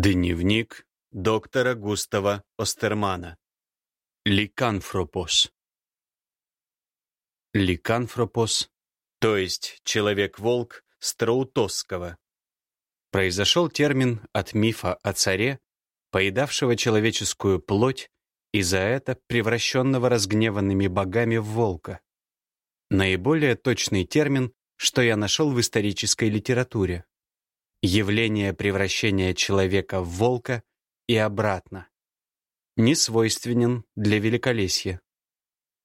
Дневник доктора Густава Остермана. Ликанфропос. Ликанфропос, то есть человек-волк Страутосского. Произошел термин от мифа о царе, поедавшего человеческую плоть и за это превращенного разгневанными богами в волка. Наиболее точный термин, что я нашел в исторической литературе явление превращения человека в волка и обратно. Не свойственен для великолесья.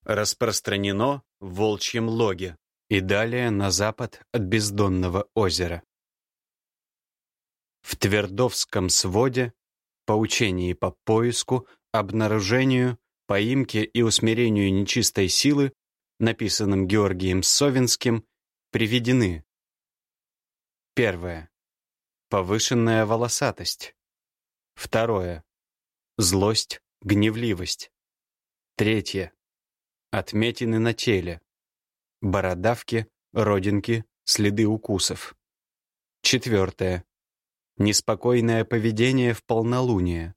Распространено в волчьем логе и далее на запад от бездонного озера. В Твердовском своде по учении по поиску, обнаружению, поимке и усмирению нечистой силы, написанном Георгием Совинским, приведены. Первое. Повышенная волосатость. Второе. Злость, гневливость. Третье. Отметины на теле. Бородавки, родинки, следы укусов. Четвертое. Неспокойное поведение в полнолуние.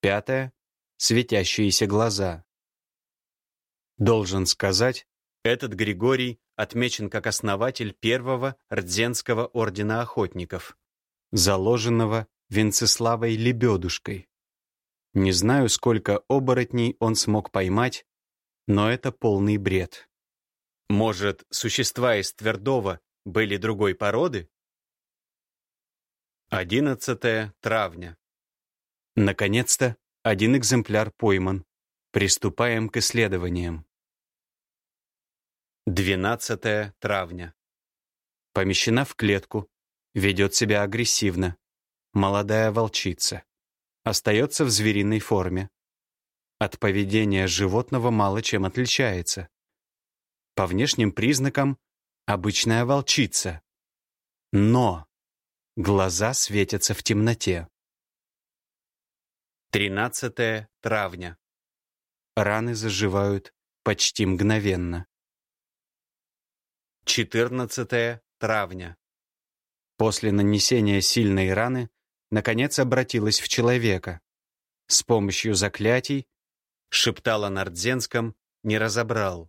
Пятое. Светящиеся глаза. Должен сказать, этот Григорий отмечен как основатель первого Рдзенского ордена охотников заложенного Венцеславой лебедушкой. Не знаю, сколько оборотней он смог поймать, но это полный бред. Может, существа из Твердова были другой породы? 11 травня. Наконец-то один экземпляр пойман. Приступаем к исследованиям. 12 травня. Помещена в клетку, Ведет себя агрессивно. Молодая волчица. Остается в звериной форме. От поведения животного мало чем отличается. По внешним признакам обычная волчица. Но глаза светятся в темноте. 13 травня. Раны заживают почти мгновенно. 14 травня после нанесения сильной раны, наконец обратилась в человека. С помощью заклятий, шептала на Рдзенском, не разобрал.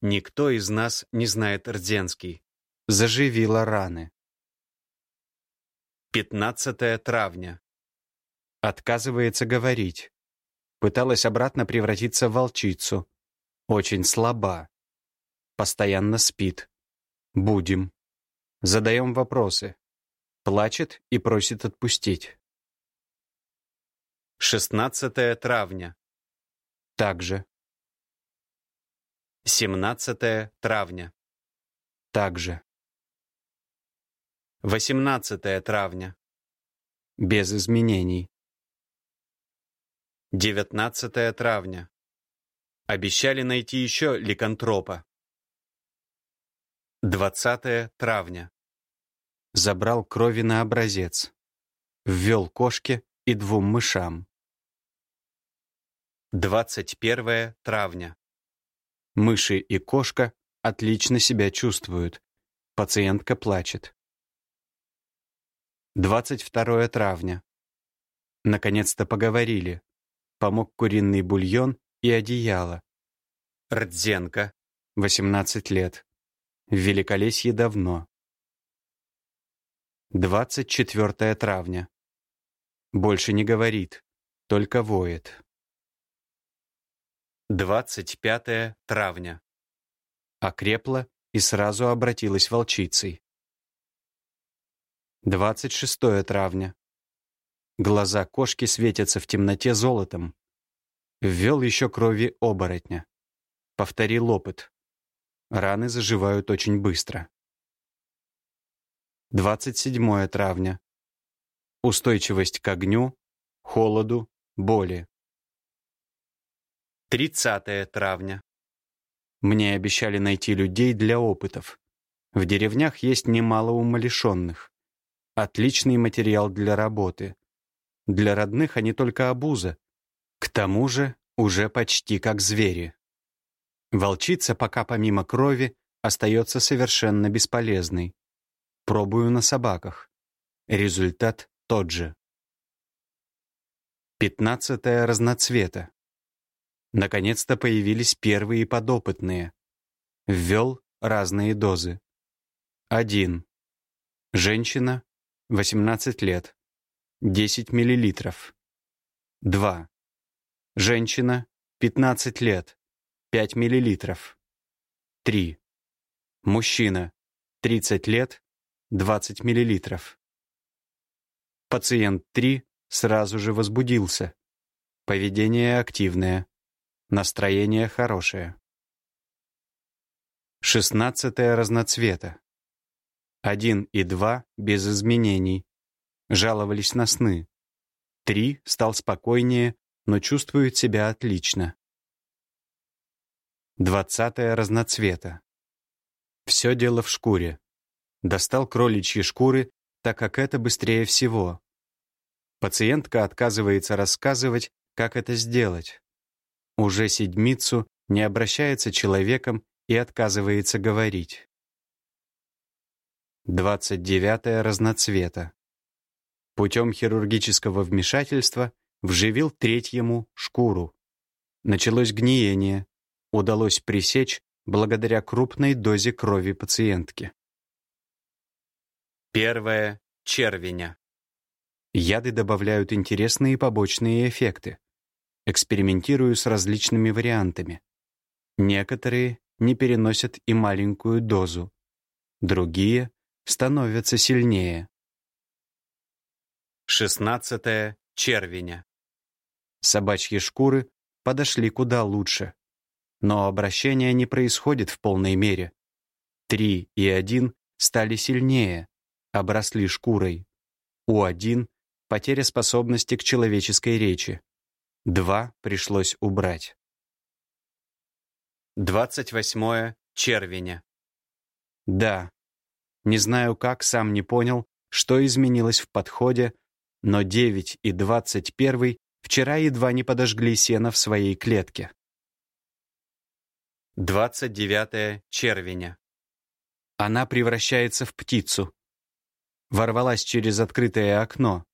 Никто из нас не знает Рдзенский. Заживила раны. 15 травня. Отказывается говорить. Пыталась обратно превратиться в волчицу. Очень слаба. Постоянно спит. Будем. Задаем вопросы. Плачет и просит отпустить. 16 травня. Также. 17 травня. Также. 18 травня. Без изменений. 19 травня. Обещали найти еще ликантропа. 20 травня забрал крови на образец, ввел кошке и двум мышам. 21 травня. Мыши и кошка отлично себя чувствуют. Пациентка плачет. 22 травня. Наконец-то поговорили. Помог куриный бульон и одеяло. Рдзенко, 18 лет. В Великолесье давно. 24 травня. Больше не говорит, только воет. 25 травня. Окрепла и сразу обратилась волчицей. 26 травня. Глаза кошки светятся в темноте золотом. Ввел еще крови оборотня. Повторил опыт. Раны заживают очень быстро. 27 травня. Устойчивость к огню, холоду, боли. 30 травня. Мне обещали найти людей для опытов. В деревнях есть немало умалишенных. Отличный материал для работы. Для родных они только обуза. К тому же уже почти как звери. Волчица пока помимо крови остается совершенно бесполезной. Пробую на собаках. Результат тот же. Пятнадцатое разноцвета. Наконец-то появились первые подопытные. Ввел разные дозы. Один. Женщина, 18 лет. 10 миллилитров. Два. Женщина, 15 лет. 5 миллилитров. Три. Мужчина, 30 лет, 20 миллилитров. Пациент 3 сразу же возбудился. Поведение активное. Настроение хорошее. Шестнадцатое разноцвета. Один и два без изменений. Жаловались на сны. Три стал спокойнее, но чувствует себя отлично. Двадцатое разноцвета. Все дело в шкуре. Достал кроличьи шкуры, так как это быстрее всего. Пациентка отказывается рассказывать, как это сделать. Уже седмицу не обращается человеком и отказывается говорить. 29 разноцвета. Путем хирургического вмешательства вживил третьему шкуру. Началось гниение. Удалось пресечь благодаря крупной дозе крови пациентки. Первое. Червеня. Яды добавляют интересные побочные эффекты. Экспериментирую с различными вариантами. Некоторые не переносят и маленькую дозу. Другие становятся сильнее. 16. Червеня. Собачьи шкуры подошли куда лучше. Но обращение не происходит в полной мере. Три и один стали сильнее, обросли шкурой. У один потеря способности к человеческой речи. Два пришлось убрать. 28 червеня. Да, не знаю как, сам не понял, что изменилось в подходе, но 9 и 21 вчера едва не подожгли сено в своей клетке. 29 червеня. Она превращается в птицу. Ворвалась через открытое окно,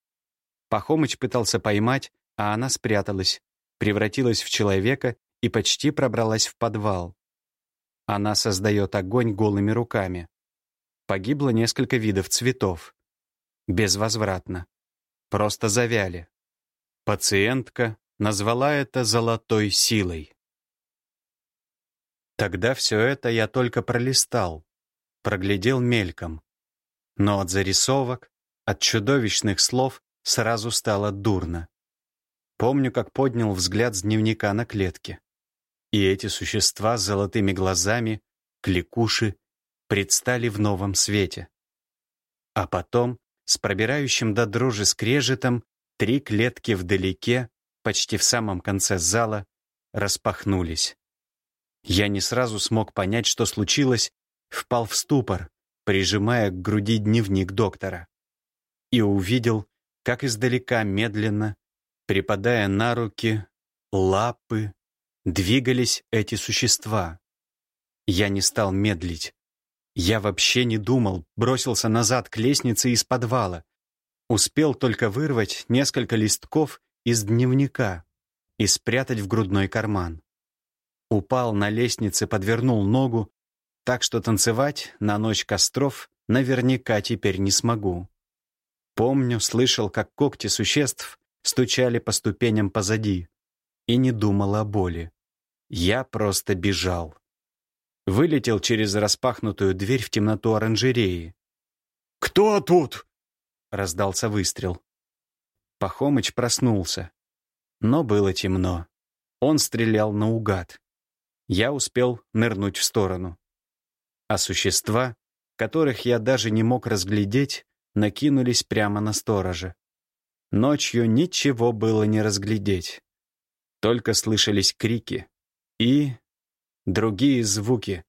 Пахомыч пытался поймать, а она спряталась, превратилась в человека и почти пробралась в подвал. Она создает огонь голыми руками. Погибло несколько видов цветов. Безвозвратно. Просто завяли. Пациентка назвала это золотой силой. Тогда все это я только пролистал, проглядел мельком. Но от зарисовок, от чудовищных слов сразу стало дурно. Помню, как поднял взгляд с дневника на клетке. И эти существа с золотыми глазами, кликуши, предстали в новом свете. А потом, с пробирающим до дрожи скрежетом, три клетки вдалеке, почти в самом конце зала, распахнулись. Я не сразу смог понять, что случилось, впал в ступор, прижимая к груди дневник доктора. И увидел, как издалека медленно, припадая на руки, лапы, двигались эти существа. Я не стал медлить. Я вообще не думал, бросился назад к лестнице из подвала. Успел только вырвать несколько листков из дневника и спрятать в грудной карман. Упал на лестнице, подвернул ногу, так что танцевать на ночь костров наверняка теперь не смогу. Помню, слышал, как когти существ стучали по ступеням позади, и не думал о боли. Я просто бежал. Вылетел через распахнутую дверь в темноту оранжереи. «Кто тут?» — раздался выстрел. Пахомыч проснулся. Но было темно. Он стрелял наугад. Я успел нырнуть в сторону. А существа, которых я даже не мог разглядеть, накинулись прямо на сторожа. Ночью ничего было не разглядеть. Только слышались крики и другие звуки,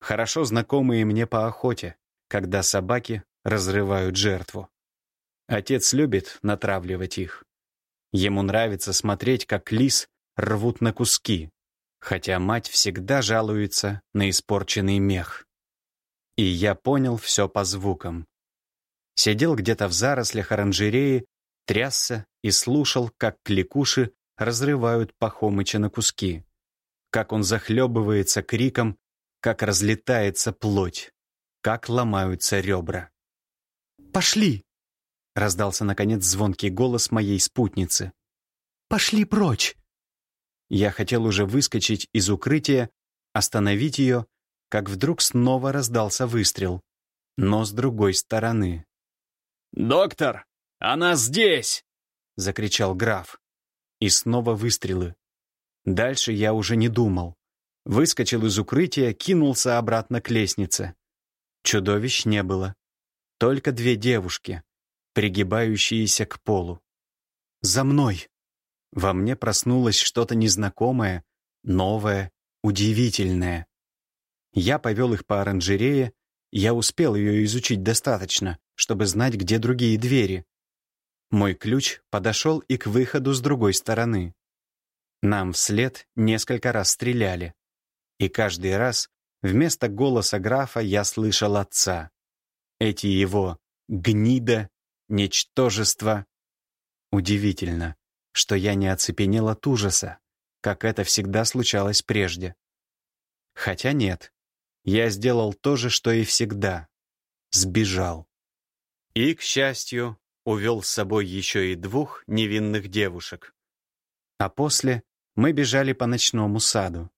хорошо знакомые мне по охоте, когда собаки разрывают жертву. Отец любит натравливать их. Ему нравится смотреть, как лис рвут на куски, хотя мать всегда жалуется на испорченный мех. И я понял все по звукам. Сидел где-то в зарослях оранжереи трясся и слушал, как кликуши разрывают Пахомыча на куски, как он захлебывается криком, как разлетается плоть, как ломаются ребра. «Пошли!» — раздался, наконец, звонкий голос моей спутницы. «Пошли прочь!» Я хотел уже выскочить из укрытия, остановить ее, как вдруг снова раздался выстрел, но с другой стороны. «Доктор, она здесь!» — закричал граф. И снова выстрелы. Дальше я уже не думал. Выскочил из укрытия, кинулся обратно к лестнице. Чудовищ не было. Только две девушки, пригибающиеся к полу. «За мной!» Во мне проснулось что-то незнакомое, новое, удивительное. Я повел их по оранжерее, я успел ее изучить достаточно, чтобы знать, где другие двери. Мой ключ подошел и к выходу с другой стороны. Нам вслед несколько раз стреляли. И каждый раз вместо голоса графа я слышал отца. Эти его «гнида», «ничтожество». Удивительно, что я не оцепенел от ужаса, как это всегда случалось прежде. Хотя нет, я сделал то же, что и всегда. Сбежал. И, к счастью, увел с собой еще и двух невинных девушек. А после мы бежали по ночному саду.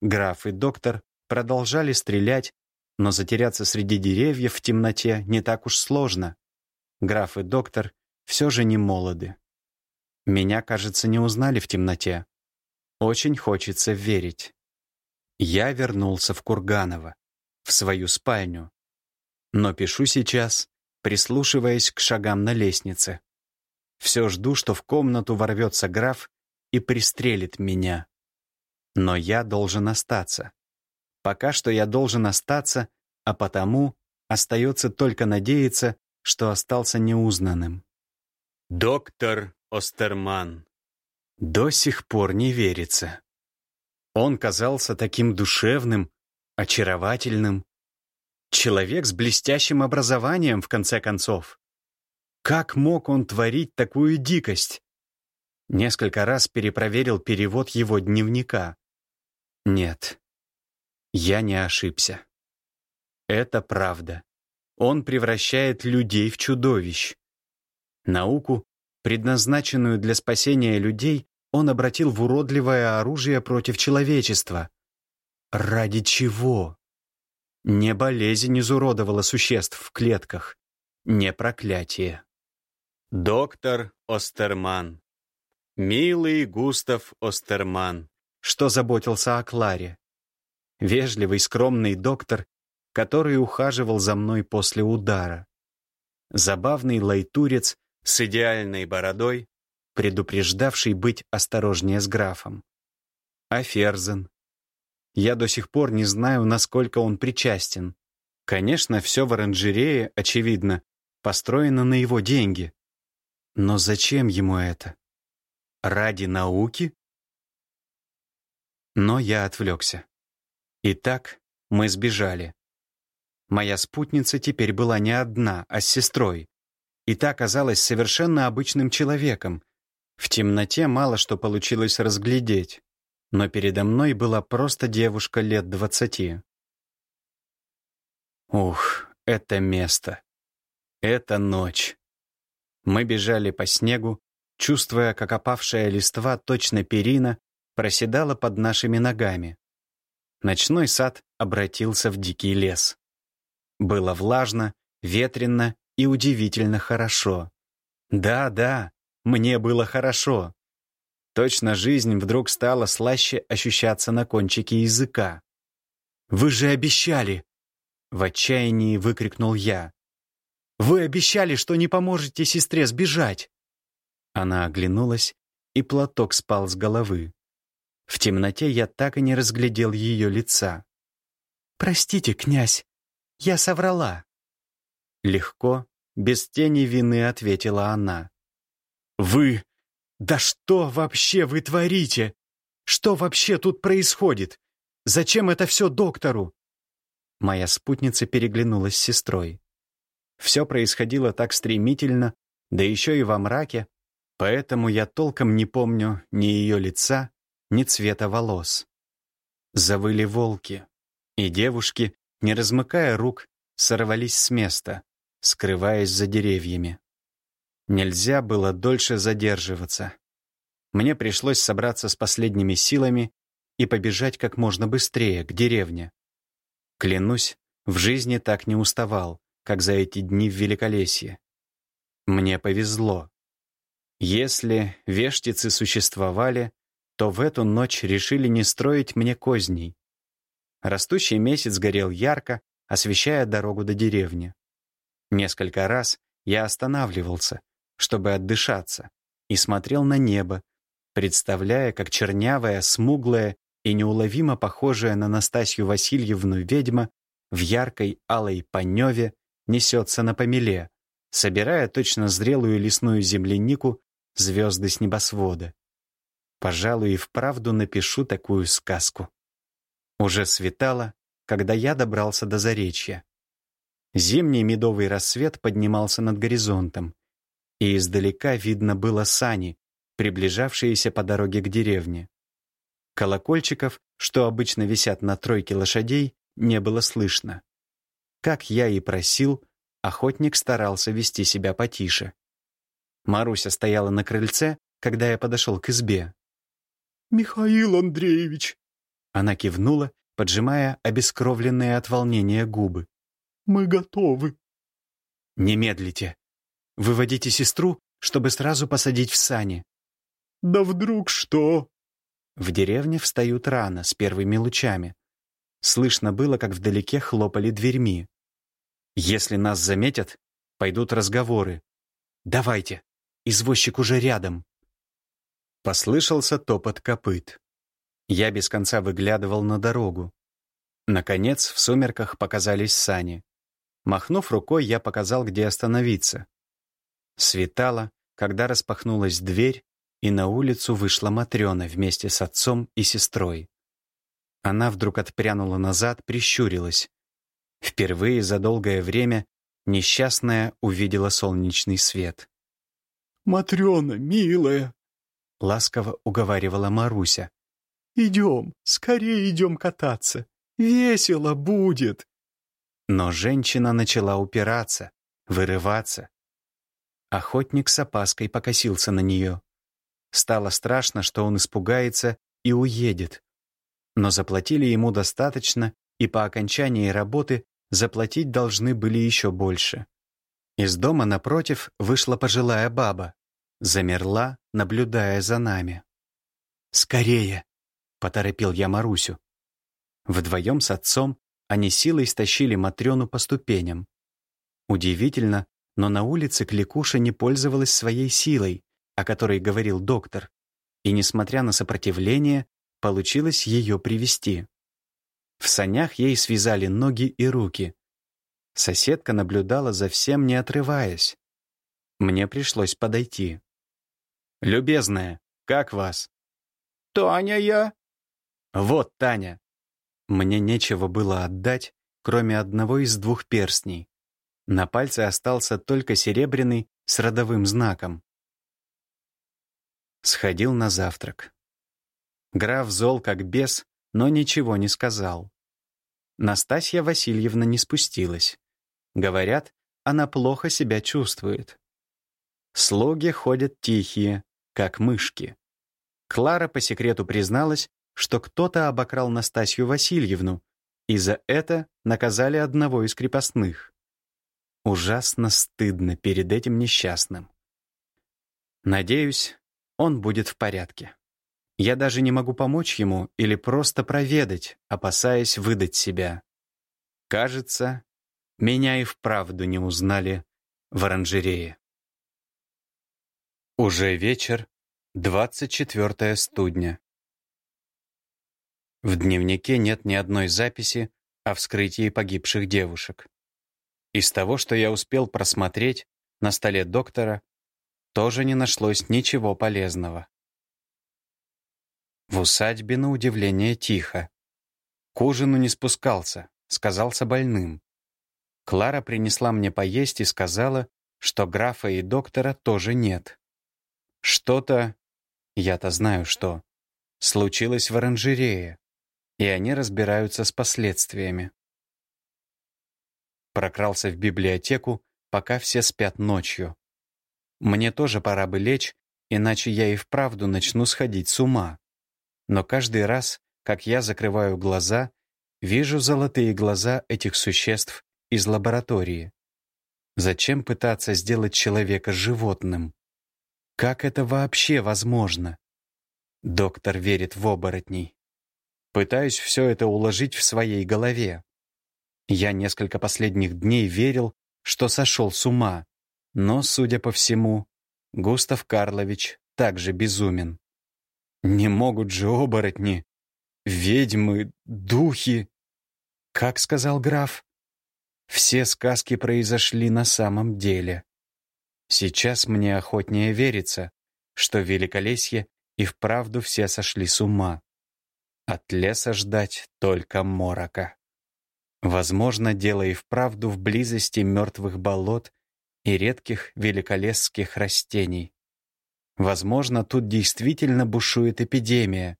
Граф и доктор продолжали стрелять, но затеряться среди деревьев в темноте не так уж сложно. Граф и доктор все же не молоды. Меня, кажется, не узнали в темноте. Очень хочется верить. Я вернулся в Курганово, в свою спальню. Но пишу сейчас, прислушиваясь к шагам на лестнице. Все жду, что в комнату ворвется граф и пристрелит меня. Но я должен остаться. Пока что я должен остаться, а потому остается только надеяться, что остался неузнанным. Доктор Остерман. До сих пор не верится. Он казался таким душевным, очаровательным. Человек с блестящим образованием, в конце концов. Как мог он творить такую дикость? Несколько раз перепроверил перевод его дневника. Нет, я не ошибся. Это правда. Он превращает людей в чудовищ. Науку предназначенную для спасения людей, он обратил в уродливое оружие против человечества. Ради чего? Не болезнь изуродовала существ в клетках, не проклятие. Доктор Остерман. Милый Густав Остерман, что заботился о Кларе. Вежливый, скромный доктор, который ухаживал за мной после удара. Забавный лайтурец, с идеальной бородой, предупреждавший быть осторожнее с графом. А Ферзен? Я до сих пор не знаю, насколько он причастен. Конечно, все в оранжерее, очевидно, построено на его деньги. Но зачем ему это? Ради науки? Но я отвлекся. Итак, мы сбежали. Моя спутница теперь была не одна, а с сестрой, и та казалась совершенно обычным человеком. В темноте мало что получилось разглядеть, но передо мной была просто девушка лет двадцати. Ух, это место. Это ночь. Мы бежали по снегу, чувствуя, как опавшая листва, точно перина, проседала под нашими ногами. Ночной сад обратился в дикий лес. Было влажно, ветрено и удивительно хорошо. Да, да, мне было хорошо. Точно жизнь вдруг стала слаще ощущаться на кончике языка. «Вы же обещали!» В отчаянии выкрикнул я. «Вы обещали, что не поможете сестре сбежать!» Она оглянулась, и платок спал с головы. В темноте я так и не разглядел ее лица. «Простите, князь, я соврала». Легко, без тени вины ответила она. «Вы... Да что вообще вы творите? Что вообще тут происходит? Зачем это все доктору?» Моя спутница переглянулась с сестрой. Все происходило так стремительно, да еще и во мраке, Поэтому я толком не помню ни ее лица, ни цвета волос. Завыли волки, и девушки, не размыкая рук, сорвались с места, скрываясь за деревьями. Нельзя было дольше задерживаться. Мне пришлось собраться с последними силами и побежать как можно быстрее к деревне. Клянусь, в жизни так не уставал, как за эти дни в Великолесье. Мне повезло. Если вештицы существовали, то в эту ночь решили не строить мне козней. Растущий месяц горел ярко, освещая дорогу до деревни. Несколько раз я останавливался, чтобы отдышаться, и смотрел на небо, представляя, как чернявая, смуглая и неуловимо похожая на Настасью Васильевну ведьма в яркой алой паневе несется на помеле, собирая точно зрелую лесную землянику звезды с небосвода. Пожалуй, и вправду напишу такую сказку. Уже светало, когда я добрался до Заречья. Зимний медовый рассвет поднимался над горизонтом, и издалека видно было сани, приближавшиеся по дороге к деревне. Колокольчиков, что обычно висят на тройке лошадей, не было слышно. Как я и просил, охотник старался вести себя потише. Маруся стояла на крыльце, когда я подошел к избе. «Михаил Андреевич!» Она кивнула, поджимая обескровленные от волнения губы. «Мы готовы». «Не медлите. Выводите сестру, чтобы сразу посадить в сани». «Да вдруг что?» В деревне встают рано, с первыми лучами. Слышно было, как вдалеке хлопали дверьми. Если нас заметят, пойдут разговоры. «Давайте, извозчик уже рядом». Послышался топот копыт. Я без конца выглядывал на дорогу. Наконец, в сумерках показались сани. Махнув рукой, я показал, где остановиться. Светало, когда распахнулась дверь, и на улицу вышла Матрена вместе с отцом и сестрой. Она вдруг отпрянула назад, прищурилась. Впервые за долгое время несчастная увидела солнечный свет. «Матрена, милая!» ласково уговаривала Маруся. «Идем, скорее идем кататься. Весело будет!» Но женщина начала упираться, вырываться. Охотник с опаской покосился на нее. Стало страшно, что он испугается и уедет. Но заплатили ему достаточно, и по окончании работы заплатить должны были еще больше. Из дома напротив вышла пожилая баба, замерла, наблюдая за нами. «Скорее!» — поторопил я Марусю. Вдвоем с отцом они силой стащили Матрёну по ступеням. Удивительно, но на улице Кликуша не пользовалась своей силой, о которой говорил доктор, и, несмотря на сопротивление, получилось ее привести. В санях ей связали ноги и руки. Соседка наблюдала за всем, не отрываясь. Мне пришлось подойти. «Любезная, как вас?» «Таня я». «Вот Таня». Мне нечего было отдать, кроме одного из двух перстней. На пальце остался только серебряный с родовым знаком. Сходил на завтрак. Граф зол как бес, но ничего не сказал. Настасья Васильевна не спустилась. Говорят, она плохо себя чувствует. Слуги ходят тихие, как мышки. Клара по секрету призналась, что кто-то обокрал Настасью Васильевну, и за это наказали одного из крепостных. Ужасно стыдно перед этим несчастным. Надеюсь, он будет в порядке. Я даже не могу помочь ему или просто проведать, опасаясь выдать себя. Кажется, меня и вправду не узнали в оранжерее. Уже вечер, 24 студня. В дневнике нет ни одной записи о вскрытии погибших девушек. Из того, что я успел просмотреть на столе доктора, тоже не нашлось ничего полезного. В усадьбе, на удивление, тихо. К ужину не спускался, сказался больным. Клара принесла мне поесть и сказала, что графа и доктора тоже нет. Что-то, я-то знаю что, случилось в оранжерее, и они разбираются с последствиями. Прокрался в библиотеку, пока все спят ночью. Мне тоже пора бы лечь, иначе я и вправду начну сходить с ума. Но каждый раз, как я закрываю глаза, вижу золотые глаза этих существ из лаборатории. Зачем пытаться сделать человека животным? Как это вообще возможно? Доктор верит в оборотней. Пытаюсь все это уложить в своей голове. Я несколько последних дней верил, что сошел с ума, но, судя по всему, Густав Карлович также безумен. Не могут же оборотни, ведьмы, духи. Как сказал граф, все сказки произошли на самом деле. Сейчас мне охотнее верится, что Великолесье и вправду все сошли с ума. От леса ждать только морока. Возможно, дело и вправду в близости мертвых болот и редких великолесских растений. Возможно, тут действительно бушует эпидемия,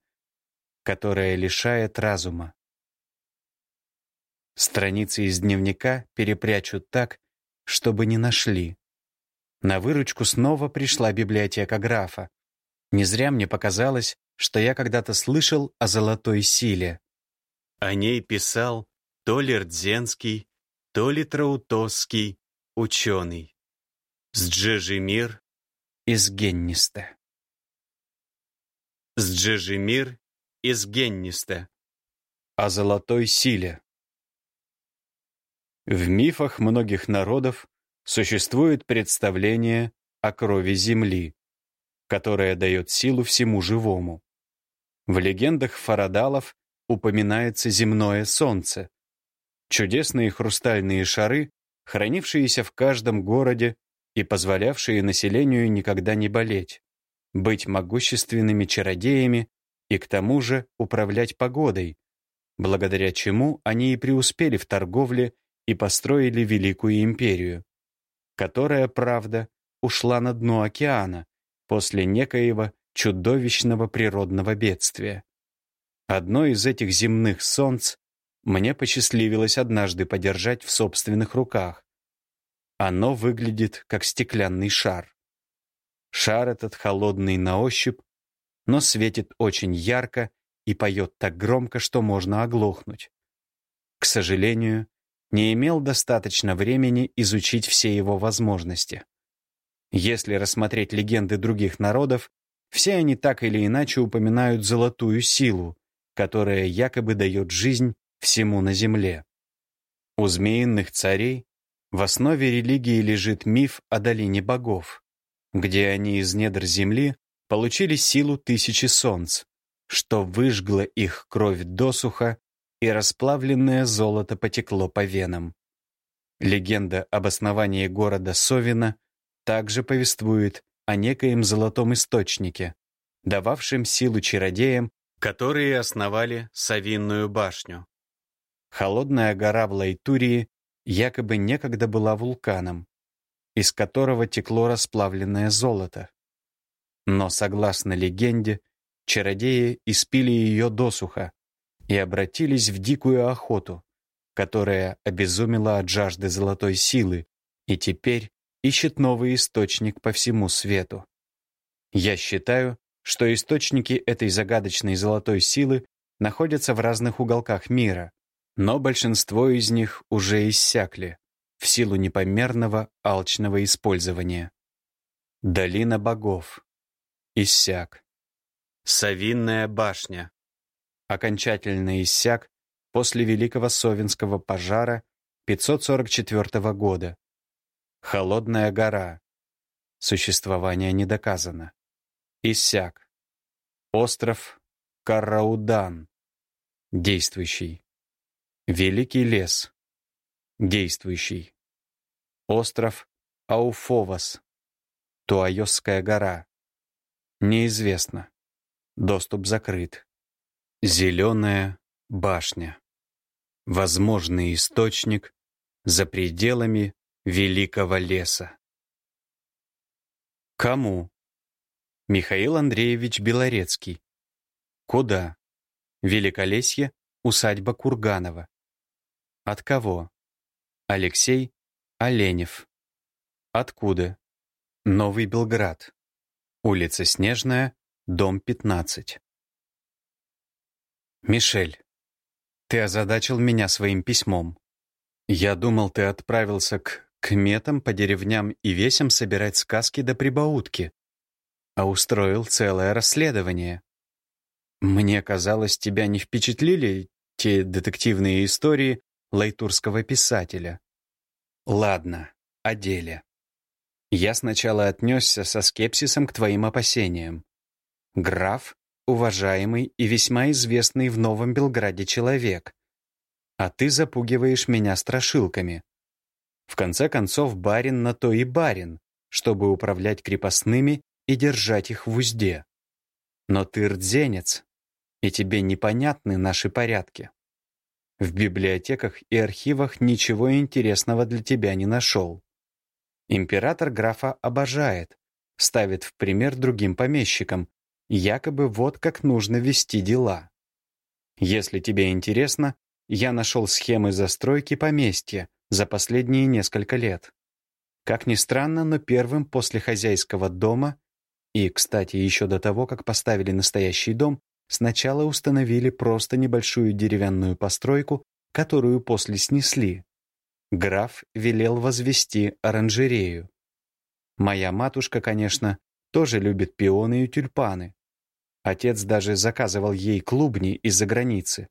которая лишает разума. Страницы из дневника перепрячут так, чтобы не нашли. На выручку снова пришла библиотека графа. Не зря мне показалось, что я когда-то слышал о золотой силе. О ней писал то ли Рдзенский, то ли Траутовский ученый. Сджежимир из Генниста. Сджежимир из Генниста. О золотой силе. В мифах многих народов существует представление о крови Земли, которая дает силу всему живому. В легендах фарадалов упоминается земное солнце, чудесные хрустальные шары, хранившиеся в каждом городе и позволявшие населению никогда не болеть, быть могущественными чародеями и к тому же управлять погодой, благодаря чему они и преуспели в торговле и построили Великую империю, которая, правда, ушла на дно океана после некоего чудовищного природного бедствия. Одно из этих земных солнц мне посчастливилось однажды подержать в собственных руках. Оно выглядит как стеклянный шар. Шар этот холодный на ощупь, но светит очень ярко и поет так громко, что можно оглохнуть. К сожалению, не имел достаточно времени изучить все его возможности. Если рассмотреть легенды других народов, все они так или иначе упоминают золотую силу, которая якобы дает жизнь всему на земле. У змеиных царей в основе религии лежит миф о долине богов, где они из недр земли получили силу тысячи солнц, что выжгло их кровь досуха и расплавленное золото потекло по венам. Легенда об основании города Совина также повествует о некоем золотом источнике, дававшем силу чародеям, которые основали Савинную башню. Холодная гора в Лайтурии якобы некогда была вулканом, из которого текло расплавленное золото. Но, согласно легенде, чародеи испили ее досуха, и обратились в дикую охоту, которая обезумела от жажды золотой силы и теперь ищет новый источник по всему свету. Я считаю, что источники этой загадочной золотой силы находятся в разных уголках мира, но большинство из них уже иссякли в силу непомерного алчного использования. Долина богов. Иссяк. Савинная башня окончательно иссяк после Великого Совинского пожара 544 года. Холодная гора. Существование не доказано. Иссяк. Остров Караудан. Действующий. Великий лес. Действующий. Остров Ауфовас. Туайосская гора. Неизвестно. Доступ закрыт. Зеленая башня. Возможный источник за пределами великого леса. Кому? Михаил Андреевич Белорецкий. Куда? Великолесье, усадьба Курганова. От кого? Алексей Оленев. Откуда? Новый Белград. Улица Снежная, дом 15. Мишель, ты озадачил меня своим письмом. Я думал, ты отправился к кметам по деревням и весям собирать сказки до прибаутки, а устроил целое расследование. Мне казалось, тебя не впечатлили те детективные истории лайтурского писателя. Ладно, о деле. Я сначала отнесся со скепсисом к твоим опасениям. Граф — уважаемый и весьма известный в Новом Белграде человек. А ты запугиваешь меня страшилками. В конце концов, барин на то и барин, чтобы управлять крепостными и держать их в узде. Но ты рдзенец, и тебе непонятны наши порядки. В библиотеках и архивах ничего интересного для тебя не нашел. Император графа обожает, ставит в пример другим помещикам, якобы вот как нужно вести дела. Если тебе интересно, я нашел схемы застройки поместья за последние несколько лет. Как ни странно, но первым после хозяйского дома и, кстати, еще до того, как поставили настоящий дом, сначала установили просто небольшую деревянную постройку, которую после снесли. Граф велел возвести оранжерею. Моя матушка, конечно, тоже любит пионы и тюльпаны. Отец даже заказывал ей клубни из-за границы.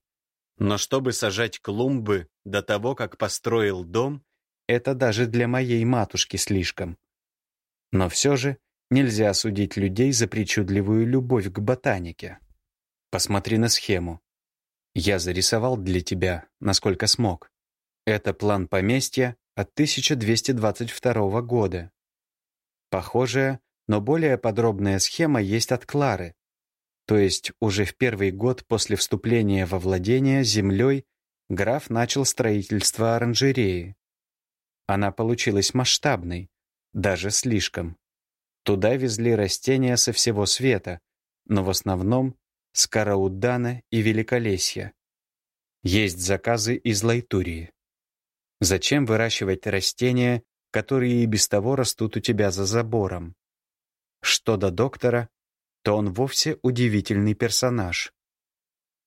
Но чтобы сажать клумбы до того, как построил дом, это даже для моей матушки слишком. Но все же нельзя судить людей за причудливую любовь к ботанике. Посмотри на схему. Я зарисовал для тебя, насколько смог. Это план поместья от 1222 года. Похожая, но более подробная схема есть от Клары, то есть уже в первый год после вступления во владение землей граф начал строительство оранжереи. Она получилась масштабной, даже слишком. Туда везли растения со всего света, но в основном с Караудана и Великолесья. Есть заказы из Лайтурии. Зачем выращивать растения, которые и без того растут у тебя за забором? Что до доктора, то он вовсе удивительный персонаж.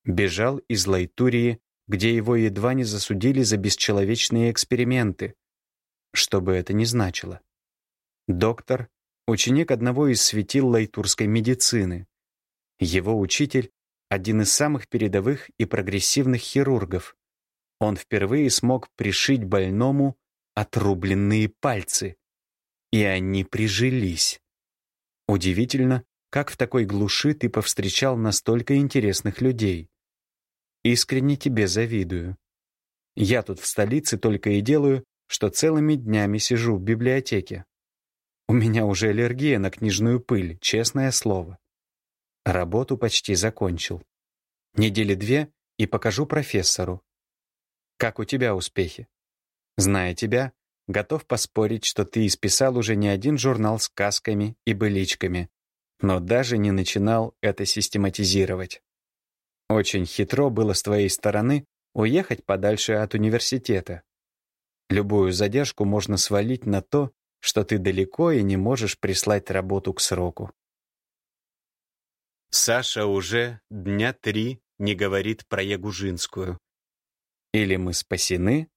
Бежал из Лайтурии, где его едва не засудили за бесчеловечные эксперименты, что бы это ни значило. Доктор — ученик одного из светил лайтурской медицины. Его учитель — один из самых передовых и прогрессивных хирургов. Он впервые смог пришить больному отрубленные пальцы. И они прижились. Удивительно, как в такой глуши ты повстречал настолько интересных людей. Искренне тебе завидую. Я тут в столице только и делаю, что целыми днями сижу в библиотеке. У меня уже аллергия на книжную пыль, честное слово. Работу почти закончил. Недели две и покажу профессору. Как у тебя успехи? Зная тебя, готов поспорить, что ты исписал уже не один журнал с сказками и быличками, но даже не начинал это систематизировать. Очень хитро было с твоей стороны уехать подальше от университета. Любую задержку можно свалить на то, что ты далеко и не можешь прислать работу к сроку. Саша уже дня три не говорит про Ягужинскую. Или мы спасены,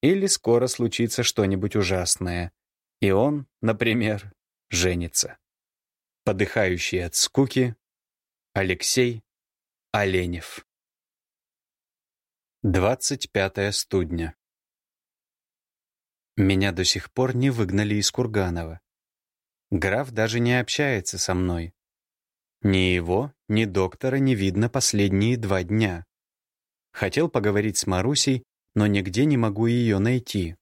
или скоро случится что-нибудь ужасное, и он, например, женится подыхающий от скуки, Алексей Оленев. 25 студня. Меня до сих пор не выгнали из Курганова. Граф даже не общается со мной. Ни его, ни доктора не видно последние два дня. Хотел поговорить с Марусей, но нигде не могу ее найти.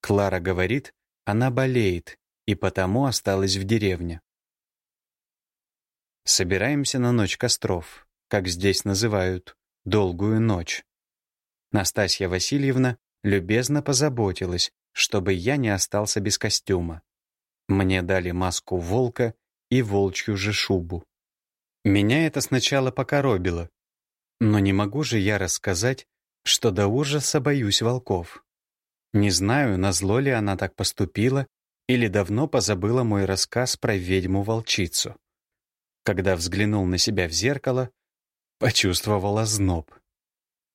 Клара говорит, она болеет, и потому осталась в деревне. Собираемся на ночь костров, как здесь называют, долгую ночь. Настасья Васильевна любезно позаботилась, чтобы я не остался без костюма. Мне дали маску волка и волчью же шубу. Меня это сначала покоробило, но не могу же я рассказать, что до ужаса боюсь волков. Не знаю, назло ли она так поступила или давно позабыла мой рассказ про ведьму-волчицу. Когда взглянул на себя в зеркало, почувствовал озноб.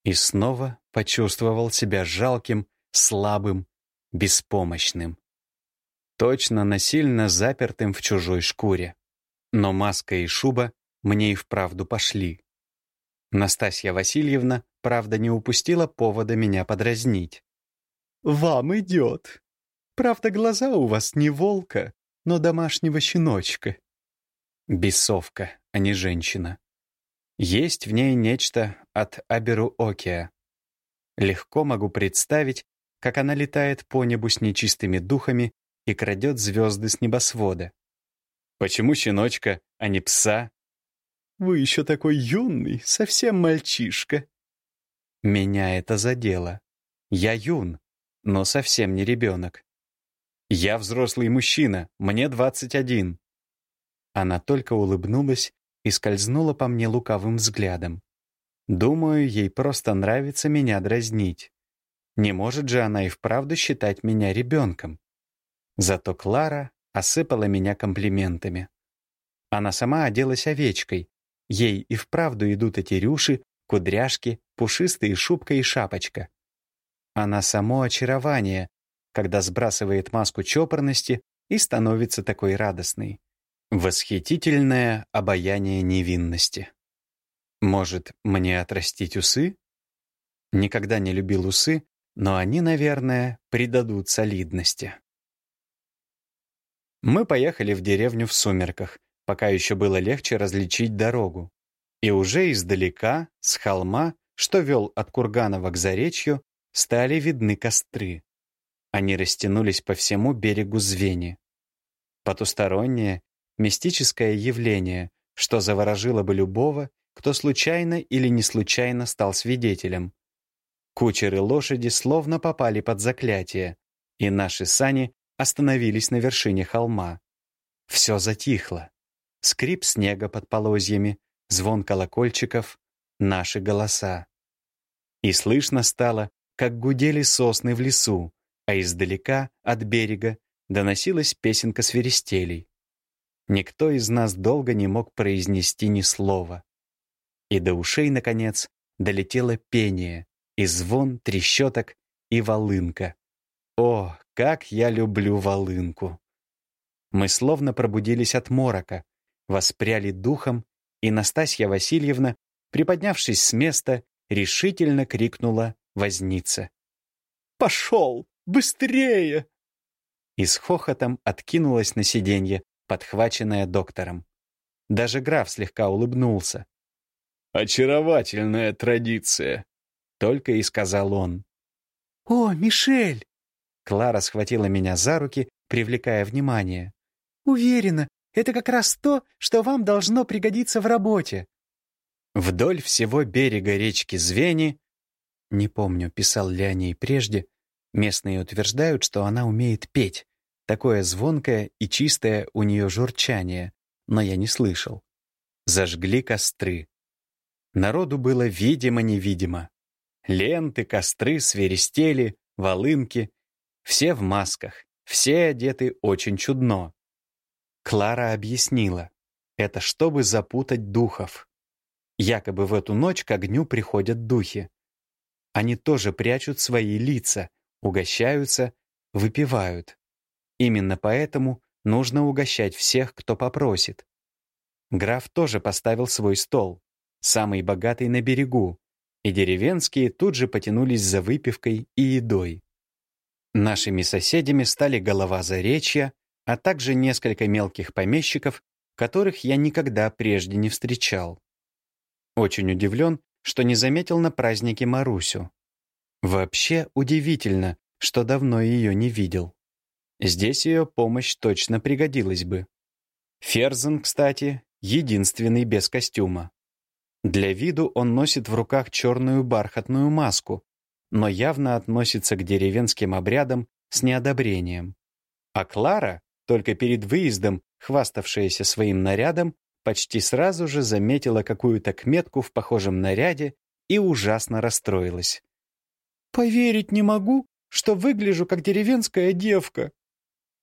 И снова почувствовал себя жалким, слабым, беспомощным. Точно насильно запертым в чужой шкуре. Но маска и шуба мне и вправду пошли. Настасья Васильевна, правда, не упустила повода меня подразнить. «Вам идет. Правда, глаза у вас не волка, но домашнего щеночка». Бесовка, а не женщина. Есть в ней нечто от Аберу Океа. Легко могу представить, как она летает по небу с нечистыми духами и крадет звезды с небосвода. Почему щеночка, а не пса? Вы еще такой юный, совсем мальчишка. Меня это задело. Я юн, но совсем не ребенок. Я взрослый мужчина, мне 21. Она только улыбнулась и скользнула по мне лукавым взглядом. Думаю, ей просто нравится меня дразнить. Не может же она и вправду считать меня ребенком. Зато Клара осыпала меня комплиментами. Она сама оделась овечкой. Ей и вправду идут эти рюши, кудряшки, пушистые шубка и шапочка. Она само очарование, когда сбрасывает маску чопорности и становится такой радостной. Восхитительное обаяние невинности. Может, мне отрастить усы? Никогда не любил усы, но они, наверное, придадут солидности. Мы поехали в деревню в сумерках, пока еще было легче различить дорогу. И уже издалека, с холма, что вел от Курганова к Заречью, стали видны костры. Они растянулись по всему берегу Звени. Потустороннее, мистическое явление, что заворожило бы любого, кто случайно или не случайно стал свидетелем. Кучеры лошади словно попали под заклятие, и наши сани остановились на вершине холма. Все затихло. Скрип снега под полозьями, звон колокольчиков, наши голоса. И слышно стало, как гудели сосны в лесу, а издалека, от берега, доносилась песенка свиристелей. Никто из нас долго не мог произнести ни слова. И до ушей, наконец, долетело пение, и звон трещоток, и волынка. О, как я люблю волынку! Мы словно пробудились от морока, воспряли духом, и Настасья Васильевна, приподнявшись с места, решительно крикнула возница. «Пошел! Быстрее!» И с хохотом откинулась на сиденье, подхваченная доктором. Даже граф слегка улыбнулся. «Очаровательная традиция», — только и сказал он. «О, Мишель!» Клара схватила меня за руки, привлекая внимание. «Уверена, это как раз то, что вам должно пригодиться в работе». Вдоль всего берега речки Звени, не помню, писал ли о ней прежде, местные утверждают, что она умеет петь. Такое звонкое и чистое у нее журчание, но я не слышал. Зажгли костры. Народу было видимо-невидимо. Ленты, костры, свиристели, волынки. Все в масках, все одеты очень чудно. Клара объяснила, это чтобы запутать духов. Якобы в эту ночь к огню приходят духи. Они тоже прячут свои лица, угощаются, выпивают. Именно поэтому нужно угощать всех, кто попросит. Граф тоже поставил свой стол, самый богатый на берегу, и деревенские тут же потянулись за выпивкой и едой. Нашими соседями стали голова Заречья, а также несколько мелких помещиков, которых я никогда прежде не встречал. Очень удивлен, что не заметил на празднике Марусю. Вообще удивительно, что давно ее не видел. Здесь ее помощь точно пригодилась бы. Ферзен, кстати, единственный без костюма. Для виду он носит в руках черную бархатную маску, но явно относится к деревенским обрядам с неодобрением. А Клара, только перед выездом, хваставшаяся своим нарядом, почти сразу же заметила какую-то кметку в похожем наряде и ужасно расстроилась. «Поверить не могу, что выгляжу как деревенская девка».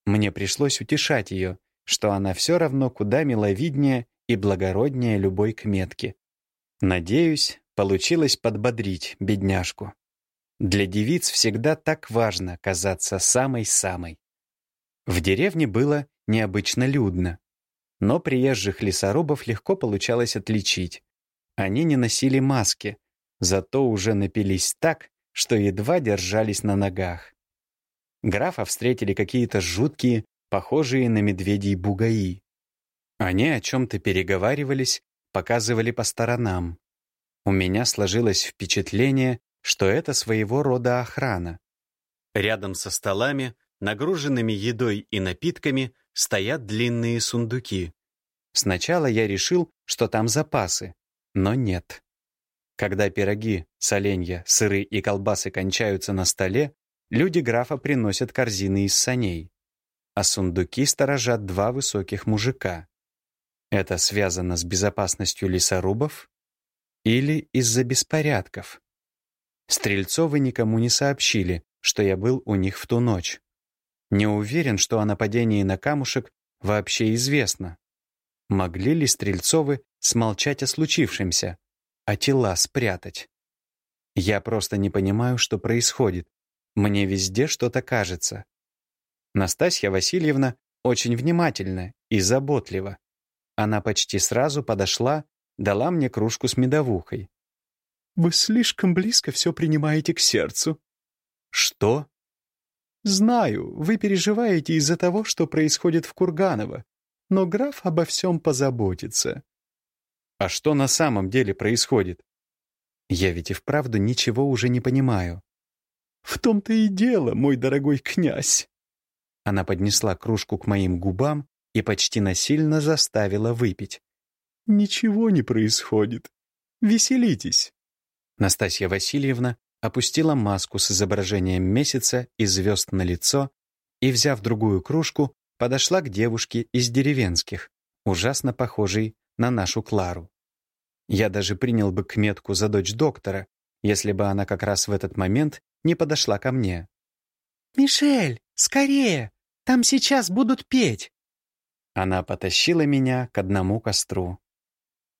Мне пришлось утешать ее, что она все равно куда миловиднее и благороднее любой кметки. Надеюсь, получилось подбодрить бедняжку. Для девиц всегда так важно казаться самой-самой. В деревне было необычно людно. Но приезжих лесорубов легко получалось отличить. Они не носили маски, зато уже напились так, что едва держались на ногах. Графа встретили какие-то жуткие, похожие на медведей бугаи. Они о чем-то переговаривались, показывали по сторонам. У меня сложилось впечатление, что это своего рода охрана. Рядом со столами, нагруженными едой и напитками, стоят длинные сундуки. Сначала я решил, что там запасы, но нет. Когда пироги, соленья, сыры и колбасы кончаются на столе, люди графа приносят корзины из саней. А сундуки сторожат два высоких мужика. Это связано с безопасностью лесорубов или из-за беспорядков? Стрельцовы никому не сообщили, что я был у них в ту ночь. Не уверен, что о нападении на камушек вообще известно. Могли ли Стрельцовы смолчать о случившемся, а тела спрятать? Я просто не понимаю, что происходит. Мне везде что-то кажется. Настасья Васильевна очень внимательна и заботлива. Она почти сразу подошла, дала мне кружку с медовухой. «Вы слишком близко все принимаете к сердцу». «Что?» Знаю, вы переживаете из-за того, что происходит в Курганово, но граф обо всем позаботится. А что на самом деле происходит? Я ведь и вправду ничего уже не понимаю. В том-то и дело, мой дорогой князь. Она поднесла кружку к моим губам и почти насильно заставила выпить. Ничего не происходит. Веселитесь. Настасья Васильевна опустила маску с изображением месяца и звезд на лицо и, взяв другую кружку, подошла к девушке из деревенских, ужасно похожей на нашу Клару. Я даже принял бы кметку за дочь доктора, если бы она как раз в этот момент не подошла ко мне. «Мишель, скорее! Там сейчас будут петь!» Она потащила меня к одному костру.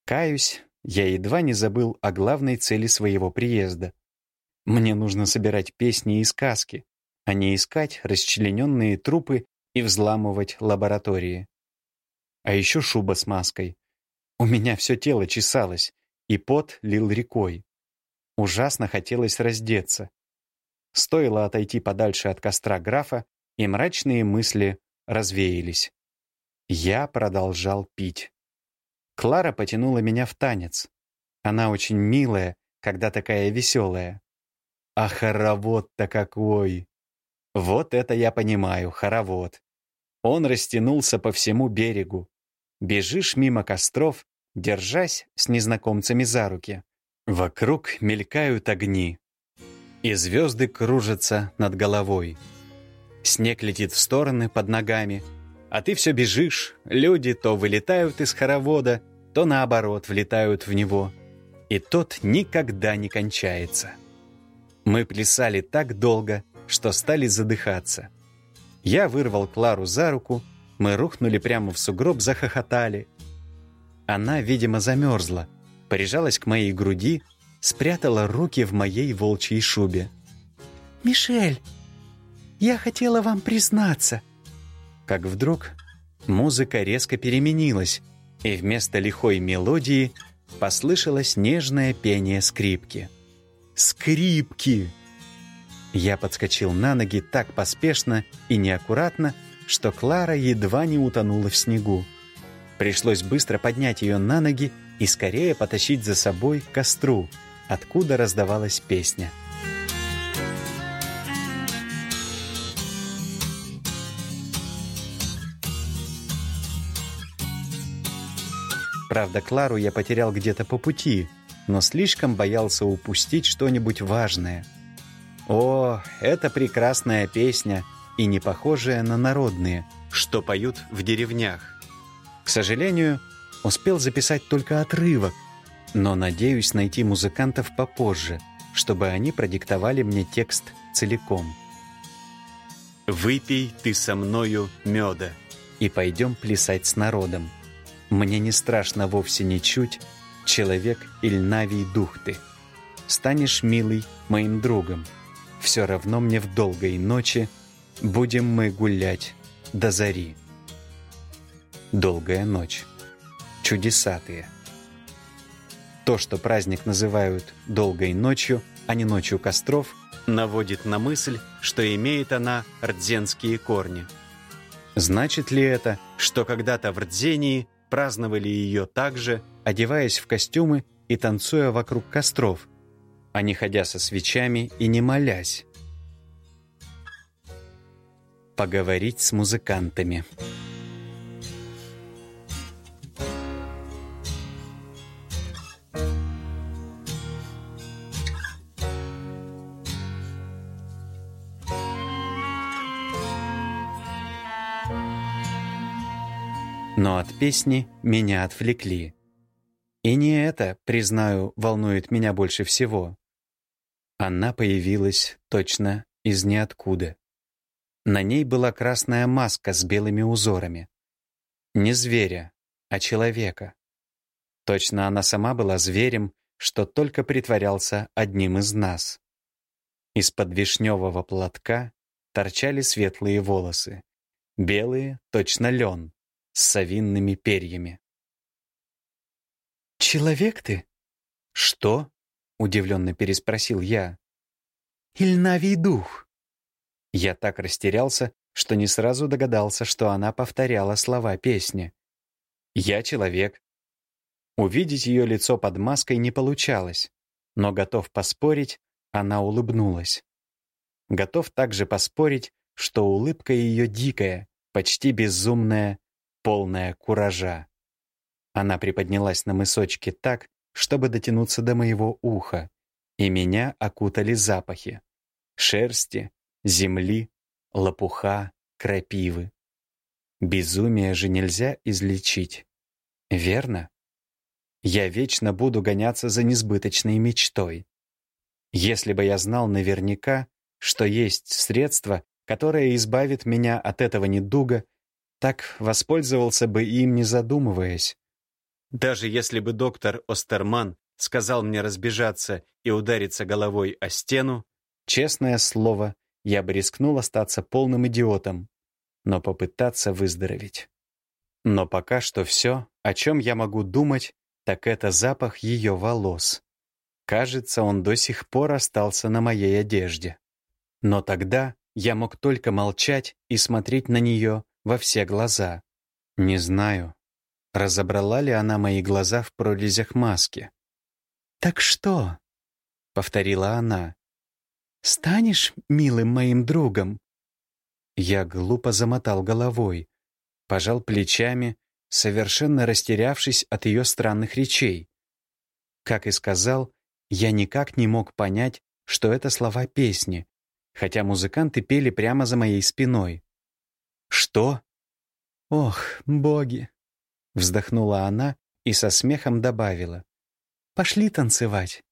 Каюсь, я едва не забыл о главной цели своего приезда мне нужно собирать песни и сказки, а не искать расчлененные трупы и взламывать лаборатории. А еще шуба с маской. У меня все тело чесалось, и пот лил рекой. Ужасно хотелось раздеться. Стоило отойти подальше от костра графа, и мрачные мысли развеялись. Я продолжал пить. Клара потянула меня в танец. Она очень милая, когда такая веселая. А хоровод-то какой! Вот это я понимаю, хоровод. Он растянулся по всему берегу. Бежишь мимо костров, держась с незнакомцами за руки. Вокруг мелькают огни. И звезды кружатся над головой. Снег летит в стороны под ногами, а ты все бежишь. Люди то вылетают из хоровода, то наоборот влетают в него. И тот никогда не кончается. Мы плясали так долго, что стали задыхаться. Я вырвал Клару за руку, мы рухнули прямо в сугроб, захохотали. Она, видимо, замерзла, прижалась к моей груди, спрятала руки в моей волчьей шубе. «Мишель, я хотела вам признаться». Как вдруг музыка резко переменилась, и вместо лихой мелодии послышалось нежное пение скрипки скрипки!» Я подскочил на ноги так поспешно и неаккуратно, что Клара едва не утонула в снегу. Пришлось быстро поднять ее на ноги и скорее потащить за собой к костру, откуда раздавалась песня. Правда, Клару я потерял где-то по пути — но слишком боялся упустить что-нибудь важное. О, это прекрасная песня и не похожая на народные, что поют в деревнях. К сожалению, успел записать только отрывок, но надеюсь найти музыкантов попозже, чтобы они продиктовали мне текст целиком. «Выпей ты со мною меда» и пойдем плясать с народом. Мне не страшно вовсе ничуть, человек Ильнавий дух ты. Станешь, милый, моим другом. Все равно мне в долгой ночи будем мы гулять до зари. Долгая ночь. Чудесатые. То, что праздник называют «долгой ночью», а не «ночью костров», наводит на мысль, что имеет она рдзенские корни. Значит ли это, что когда-то в Рдзении праздновали ее также, одеваясь в костюмы и танцуя вокруг костров, а не ходя со свечами и не молясь? Поговорить с музыкантами. Но от песни меня отвлекли. И не это, признаю, волнует меня больше всего. Она появилась точно из ниоткуда. На ней была красная маска с белыми узорами. Не зверя, а человека. Точно она сама была зверем, что только притворялся одним из нас. Из-под вишневого платка торчали светлые волосы. Белые, точно лен, с совинными перьями. «Человек ты?» «Что?» — удивленно переспросил я. «Ильнавий дух». Я так растерялся, что не сразу догадался, что она повторяла слова песни. «Я человек». Увидеть ее лицо под маской не получалось, но готов поспорить, она улыбнулась. Готов также поспорить, что улыбка ее дикая, почти безумная полная куража. Она приподнялась на мысочке так, чтобы дотянуться до моего уха, и меня окутали запахи. Шерсти, земли, лопуха, крапивы. Безумие же нельзя излечить. Верно? Я вечно буду гоняться за несбыточной мечтой. Если бы я знал наверняка, что есть средство, которое избавит меня от этого недуга так воспользовался бы им, не задумываясь. Даже если бы доктор Остерман сказал мне разбежаться и удариться головой о стену, честное слово, я бы рискнул остаться полным идиотом, но попытаться выздороветь. Но пока что все, о чем я могу думать, так это запах ее волос. Кажется, он до сих пор остался на моей одежде. Но тогда я мог только молчать и смотреть на нее, во все глаза. Не знаю, разобрала ли она мои глаза в прорезях маски. «Так что?» — повторила она. «Станешь милым моим другом?» Я глупо замотал головой, пожал плечами, совершенно растерявшись от ее странных речей. Как и сказал, я никак не мог понять, что это слова песни, хотя музыканты пели прямо за моей спиной. «Что?» «Ох, боги!» — вздохнула она и со смехом добавила. «Пошли танцевать».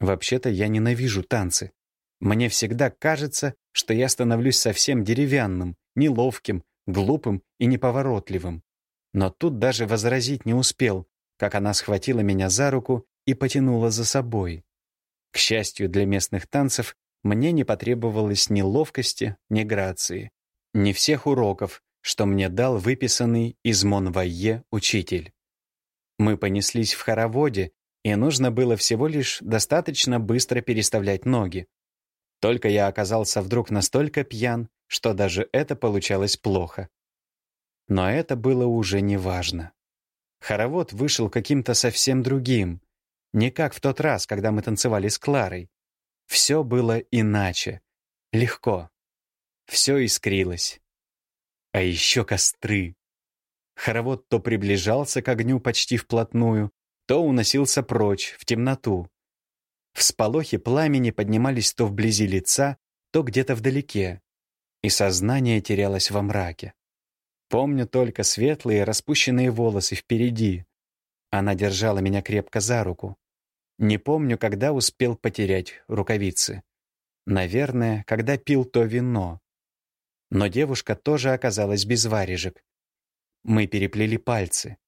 Вообще-то я ненавижу танцы. Мне всегда кажется, что я становлюсь совсем деревянным, неловким, глупым и неповоротливым. Но тут даже возразить не успел, как она схватила меня за руку и потянула за собой. К счастью для местных танцев, мне не потребовалось ни ловкости, ни грации. Не всех уроков, что мне дал выписанный из Монвайе учитель. Мы понеслись в хороводе, и нужно было всего лишь достаточно быстро переставлять ноги. Только я оказался вдруг настолько пьян, что даже это получалось плохо. Но это было уже не важно. Хоровод вышел каким-то совсем другим, не как в тот раз, когда мы танцевали с Кларой. Все было иначе, легко. Все искрилось. А еще костры. Хоровод то приближался к огню почти вплотную, то уносился прочь, в темноту. Всполохи пламени поднимались то вблизи лица, то где-то вдалеке, и сознание терялось во мраке. Помню только светлые распущенные волосы впереди. Она держала меня крепко за руку. Не помню, когда успел потерять рукавицы. Наверное, когда пил то вино. Но девушка тоже оказалась без варежек. Мы переплели пальцы.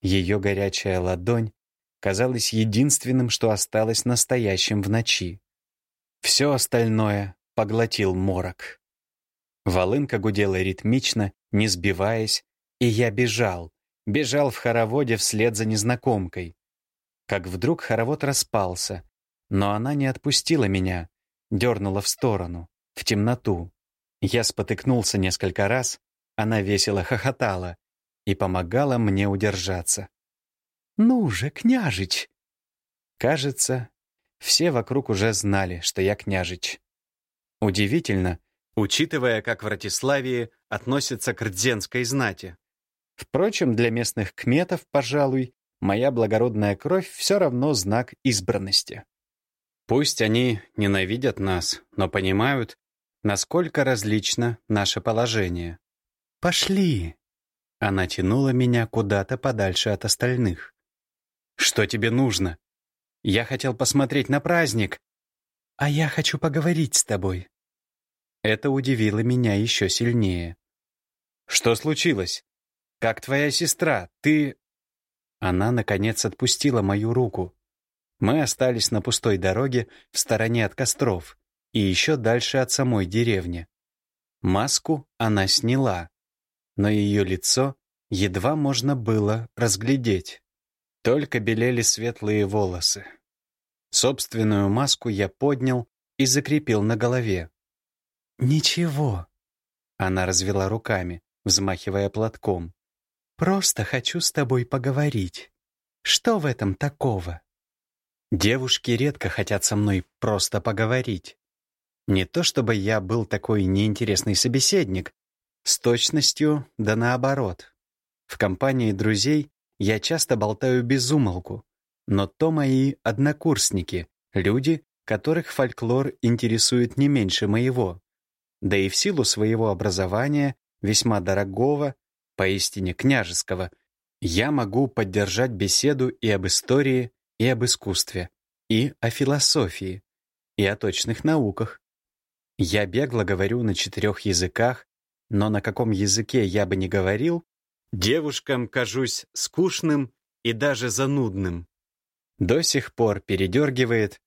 Ее горячая ладонь казалась единственным, что осталось настоящим в ночи. Все остальное поглотил морок. Волынка гудела ритмично, не сбиваясь, и я бежал, бежал в хороводе вслед за незнакомкой. Как вдруг хоровод распался, но она не отпустила меня, дернула в сторону, в темноту. Я спотыкнулся несколько раз, она весело хохотала и помогала мне удержаться. «Ну же, княжич!» Кажется, все вокруг уже знали, что я княжич. Удивительно, учитывая, как в Ратиславии относятся к рдзенской знати. Впрочем, для местных кметов, пожалуй, моя благородная кровь все равно знак избранности. Пусть они ненавидят нас, но понимают, насколько различно наше положение. «Пошли!» Она тянула меня куда-то подальше от остальных. «Что тебе нужно?» «Я хотел посмотреть на праздник, а я хочу поговорить с тобой». Это удивило меня еще сильнее. «Что случилось?» «Как твоя сестра? Ты...» Она, наконец, отпустила мою руку. Мы остались на пустой дороге в стороне от костров и еще дальше от самой деревни. Маску она сняла, но ее лицо едва можно было разглядеть. Только белели светлые волосы. Собственную маску я поднял и закрепил на голове. «Ничего», — она развела руками, взмахивая платком. Просто хочу с тобой поговорить. Что в этом такого? Девушки редко хотят со мной просто поговорить. Не то чтобы я был такой неинтересный собеседник, с точностью да наоборот. В компании друзей я часто болтаю без умолку, но то мои однокурсники, люди, которых фольклор интересует не меньше моего. Да и в силу своего образования, весьма дорогого, поистине княжеского, я могу поддержать беседу и об истории, и об искусстве, и о философии, и о точных науках. Я бегло говорю на четырех языках, но на каком языке я бы ни говорил, девушкам кажусь скучным и даже занудным. До сих пор передергивает,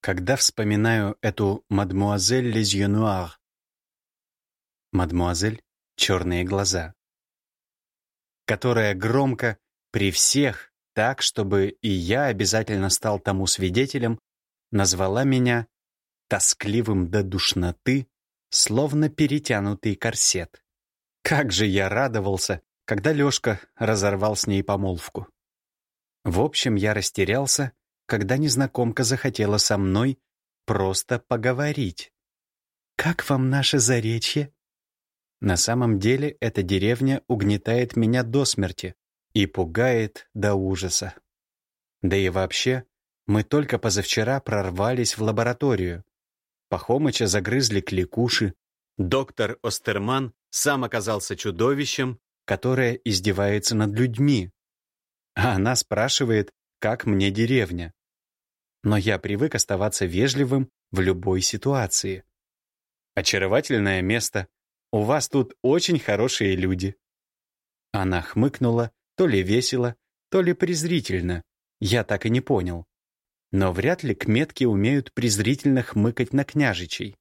когда вспоминаю эту мадмуазель Лизьюнуар. Мадмуазель — черные глаза которая громко при всех, так, чтобы и я обязательно стал тому свидетелем, назвала меня тоскливым до душноты, словно перетянутый корсет. Как же я радовался, когда Лёшка разорвал с ней помолвку. В общем, я растерялся, когда незнакомка захотела со мной просто поговорить. «Как вам наше заречье?» На самом деле эта деревня угнетает меня до смерти и пугает до ужаса. Да и вообще, мы только позавчера прорвались в лабораторию. Пахомыча загрызли кликуши. Доктор Остерман сам оказался чудовищем, которое издевается над людьми. А она спрашивает, как мне деревня. Но я привык оставаться вежливым в любой ситуации. Очаровательное место, у вас тут очень хорошие люди». Она хмыкнула, то ли весело, то ли презрительно. Я так и не понял. Но вряд ли кметки умеют презрительно хмыкать на княжичей.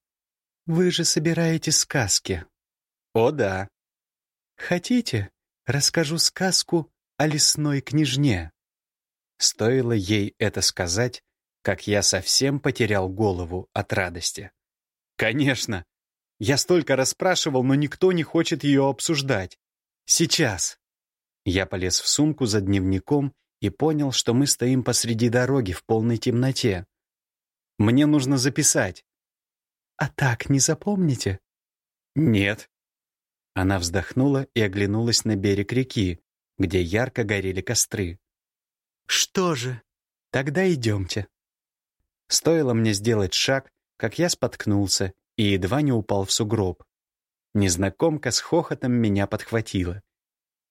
«Вы же собираете сказки». «О, да». «Хотите, расскажу сказку о лесной княжне?» Стоило ей это сказать, как я совсем потерял голову от радости. «Конечно! Я столько расспрашивал, но никто не хочет ее обсуждать. Сейчас. Я полез в сумку за дневником и понял, что мы стоим посреди дороги в полной темноте. Мне нужно записать. А так не запомните? Нет. Она вздохнула и оглянулась на берег реки, где ярко горели костры. Что же, тогда идемте. Стоило мне сделать шаг, как я споткнулся и едва не упал в сугроб. Незнакомка с хохотом меня подхватила.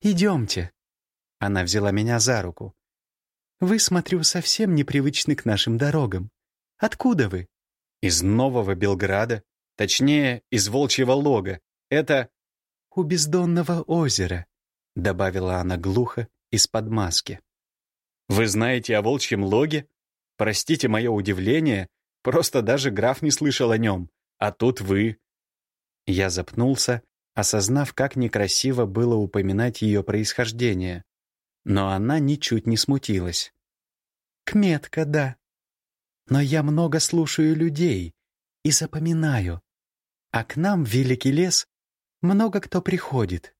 «Идемте». Она взяла меня за руку. «Вы, смотрю, совсем непривычны к нашим дорогам. Откуда вы?» «Из Нового Белграда. Точнее, из Волчьего Лога. Это...» «У бездонного озера», — добавила она глухо из-под маски. «Вы знаете о Волчьем Логе? Простите мое удивление, просто даже граф не слышал о нем. А тут вы...» Я запнулся, осознав, как некрасиво было упоминать ее происхождение. Но она ничуть не смутилась. «Кметка, да. Но я много слушаю людей и запоминаю. А к нам в Великий лес много кто приходит.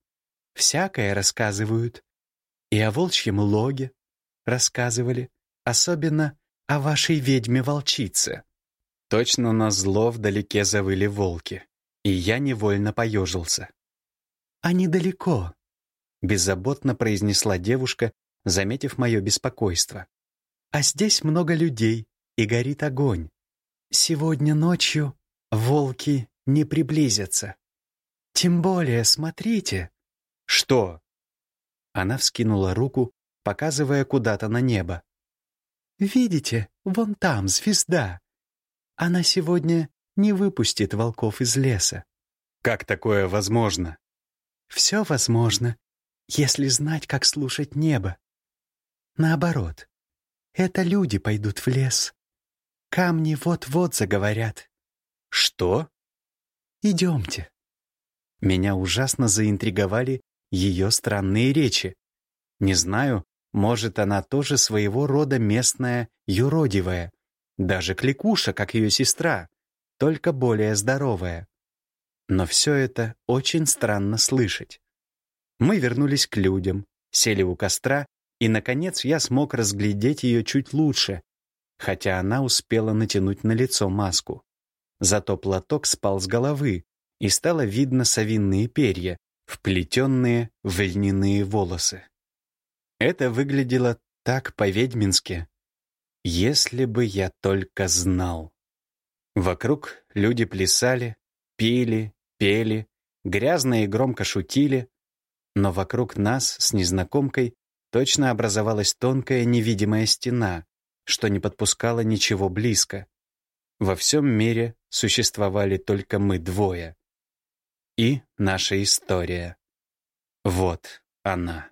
Всякое рассказывают. И о волчьем логе рассказывали, особенно о вашей ведьме-волчице». Точно на зло вдалеке завыли волки и я невольно поежился. «А недалеко», — беззаботно произнесла девушка, заметив мое беспокойство. «А здесь много людей, и горит огонь. Сегодня ночью волки не приблизятся. Тем более, смотрите». «Что?» Она вскинула руку, показывая куда-то на небо. «Видите, вон там звезда. Она сегодня не выпустит волков из леса. Как такое возможно? Все возможно, если знать, как слушать небо. Наоборот, это люди пойдут в лес. Камни вот-вот заговорят. Что? Идемте. Меня ужасно заинтриговали ее странные речи. Не знаю, может, она тоже своего рода местная юродивая. Даже кликуша, как ее сестра только более здоровая. Но все это очень странно слышать. Мы вернулись к людям, сели у костра, и, наконец, я смог разглядеть ее чуть лучше, хотя она успела натянуть на лицо маску. Зато платок спал с головы, и стало видно совинные перья, вплетенные в льняные волосы. Это выглядело так по-ведьмински. Если бы я только знал. Вокруг люди плясали, пили, пели, грязно и громко шутили, но вокруг нас с незнакомкой точно образовалась тонкая невидимая стена, что не подпускала ничего близко. Во всем мире существовали только мы двое. И наша история. Вот она.